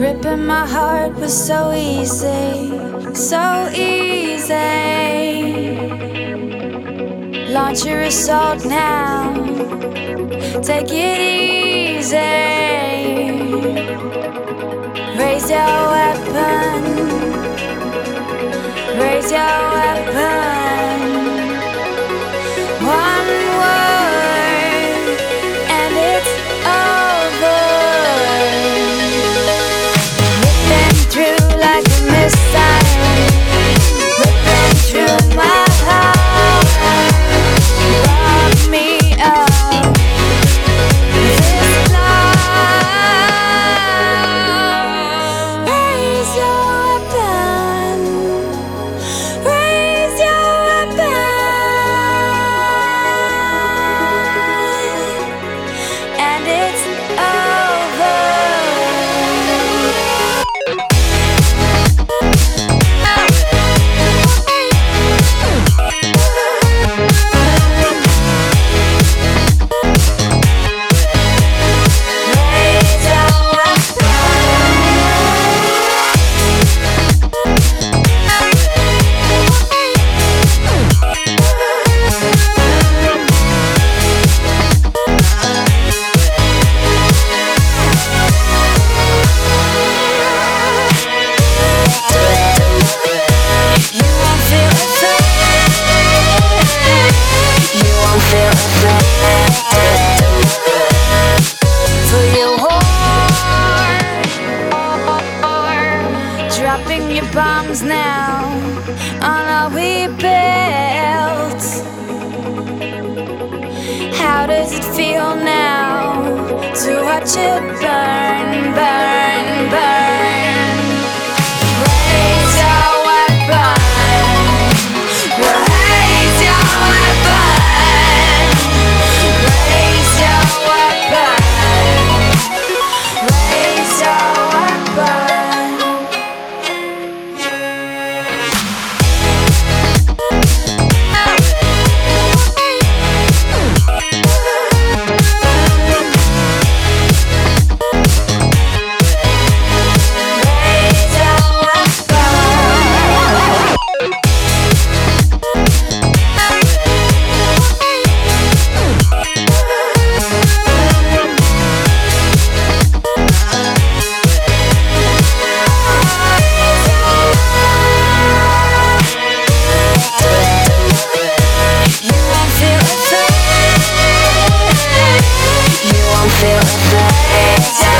Open my heart was so easy, so easy. Launch your assault now. Take it easy. Raise your weapon. Raise your weapon. Your bombs now on all we built. How does it feel now to watch it burn, burn, burn? Feel afraid.